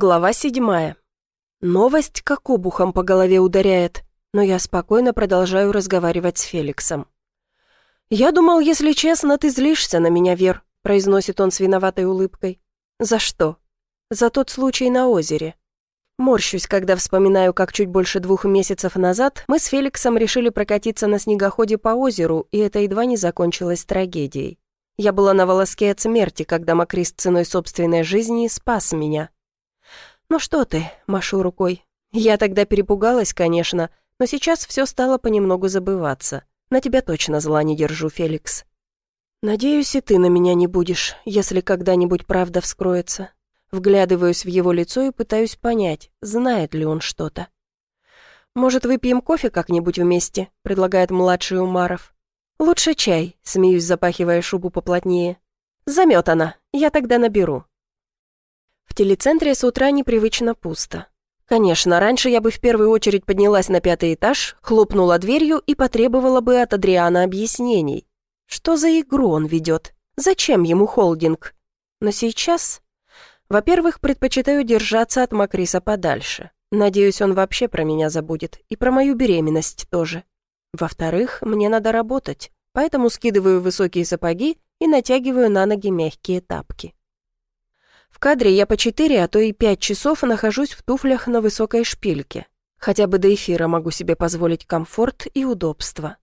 Глава седьмая. Новость как обухом по голове ударяет, но я спокойно продолжаю разговаривать с Феликсом. «Я думал, если честно, ты злишься на меня, Вер», произносит он с виноватой улыбкой. «За что?» «За тот случай на озере». Морщусь, когда вспоминаю, как чуть больше двух месяцев назад мы с Феликсом решили прокатиться на снегоходе по озеру, и это едва не закончилось трагедией. Я была на волоске от смерти, когда Макрис ценой собственной жизни спас меня. «Ну что ты?» – машу рукой. Я тогда перепугалась, конечно, но сейчас все стало понемногу забываться. На тебя точно зла не держу, Феликс. Надеюсь, и ты на меня не будешь, если когда-нибудь правда вскроется. Вглядываюсь в его лицо и пытаюсь понять, знает ли он что-то. «Может, выпьем кофе как-нибудь вместе?» – предлагает младший Умаров. «Лучше чай», — смеюсь, запахивая шубу поплотнее. «Заметана. Я тогда наберу». В телецентре с утра непривычно пусто. Конечно, раньше я бы в первую очередь поднялась на пятый этаж, хлопнула дверью и потребовала бы от Адриана объяснений. Что за игру он ведет? Зачем ему холдинг? Но сейчас... Во-первых, предпочитаю держаться от Макриса подальше. Надеюсь, он вообще про меня забудет. И про мою беременность тоже. Во-вторых, мне надо работать, поэтому скидываю высокие сапоги и натягиваю на ноги мягкие тапки. В кадре я по четыре, а то и пять часов нахожусь в туфлях на высокой шпильке. Хотя бы до эфира могу себе позволить комфорт и удобство.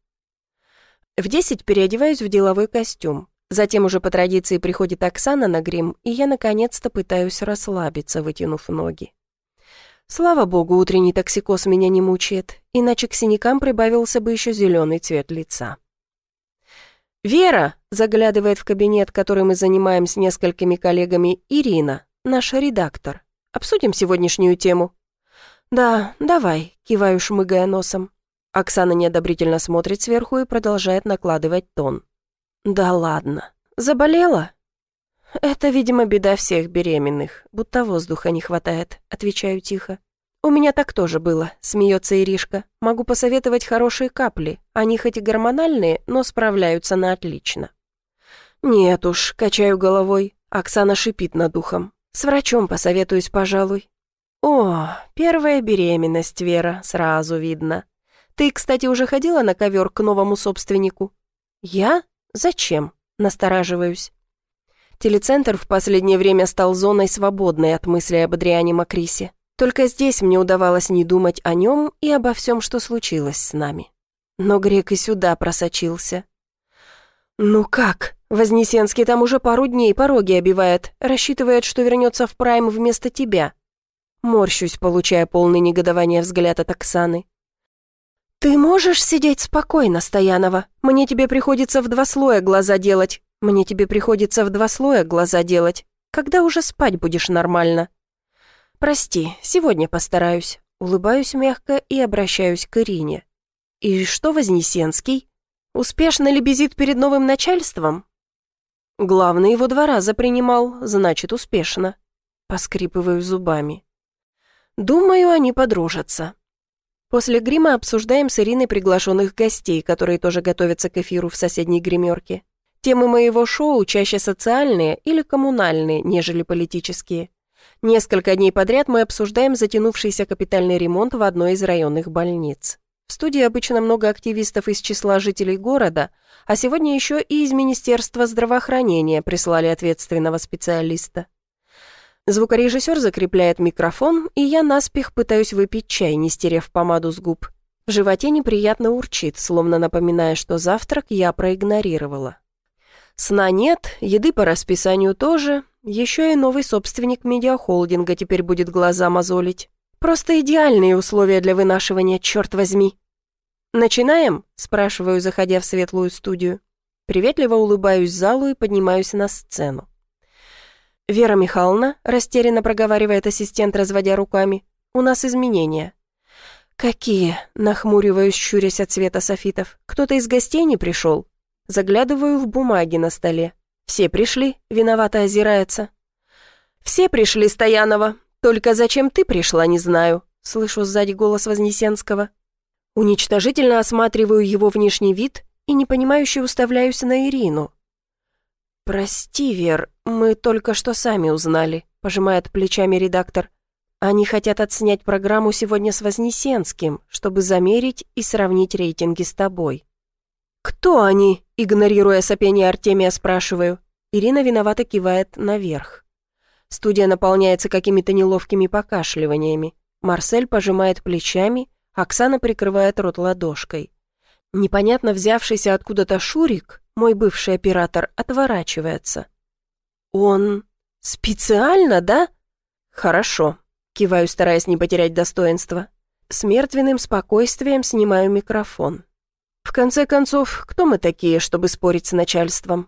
В десять переодеваюсь в деловой костюм. Затем уже по традиции приходит Оксана на грим, и я наконец-то пытаюсь расслабиться, вытянув ноги. Слава богу, утренний токсикоз меня не мучает, иначе к синякам прибавился бы еще зеленый цвет лица. «Вера!» — заглядывает в кабинет, который мы занимаем с несколькими коллегами, Ирина, наш редактор. «Обсудим сегодняшнюю тему?» «Да, давай», — киваю, шмыгая носом. Оксана неодобрительно смотрит сверху и продолжает накладывать тон. «Да ладно. Заболела?» «Это, видимо, беда всех беременных, будто воздуха не хватает», — отвечаю тихо. «У меня так тоже было», — смеется Иришка. «Могу посоветовать хорошие капли. Они хоть и гормональные, но справляются на отлично». «Нет уж», — качаю головой. Оксана шипит над ухом. «С врачом посоветуюсь, пожалуй». «О, первая беременность, Вера, сразу видно. Ты, кстати, уже ходила на ковер к новому собственнику?» «Я? Зачем?» — настораживаюсь. Телецентр в последнее время стал зоной, свободной от мыслей об Адриане Макрисе. Только здесь мне удавалось не думать о нем и обо всем, что случилось с нами. Но Грек и сюда просочился. «Ну как? Вознесенский там уже пару дней пороги обивает, рассчитывает, что вернется в прайм вместо тебя». Морщусь, получая полный негодование взгляд от Оксаны. «Ты можешь сидеть спокойно, Стоянова? Мне тебе приходится в два слоя глаза делать. Мне тебе приходится в два слоя глаза делать. Когда уже спать будешь нормально?» «Прости, сегодня постараюсь». Улыбаюсь мягко и обращаюсь к Ирине. «И что Вознесенский? Успешно ли безит перед новым начальством?» «Главный его два раза принимал, значит, успешно». Поскрипываю зубами. «Думаю, они подружатся». После грима обсуждаем с Ириной приглашенных гостей, которые тоже готовятся к эфиру в соседней гримерке. Темы моего шоу чаще социальные или коммунальные, нежели политические. Несколько дней подряд мы обсуждаем затянувшийся капитальный ремонт в одной из районных больниц. В студии обычно много активистов из числа жителей города, а сегодня еще и из Министерства здравоохранения прислали ответственного специалиста. Звукорежиссер закрепляет микрофон, и я наспех пытаюсь выпить чай, не стерев помаду с губ. В животе неприятно урчит, словно напоминая, что завтрак я проигнорировала. Сна нет, еды по расписанию тоже. Еще и новый собственник медиахолдинга теперь будет глаза мозолить. Просто идеальные условия для вынашивания, черт возьми. «Начинаем?» – спрашиваю, заходя в светлую студию. Приветливо улыбаюсь залу и поднимаюсь на сцену. «Вера Михайловна», – растерянно проговаривает ассистент, разводя руками, – «у нас изменения». «Какие?» – нахмуриваюсь, щурясь от цвета софитов. «Кто-то из гостей не пришел?» Заглядываю в бумаги на столе. Все пришли, виновато озирается. «Все пришли, Стоянова. Только зачем ты пришла, не знаю», слышу сзади голос Вознесенского. Уничтожительно осматриваю его внешний вид и непонимающе уставляюсь на Ирину. «Прости, Вер, мы только что сами узнали», пожимает плечами редактор. Они хотят отснять программу сегодня с Вознесенским, чтобы замерить и сравнить рейтинги с тобой. «Кто они?» — игнорируя сопение Артемия, спрашиваю. Ирина виновато кивает наверх. Студия наполняется какими-то неловкими покашливаниями. Марсель пожимает плечами, Оксана прикрывает рот ладошкой. Непонятно взявшийся откуда-то Шурик, мой бывший оператор, отворачивается. «Он специально, да?» «Хорошо», — киваю, стараясь не потерять достоинства. С мертвенным спокойствием снимаю микрофон. В конце концов, кто мы такие, чтобы спорить с начальством?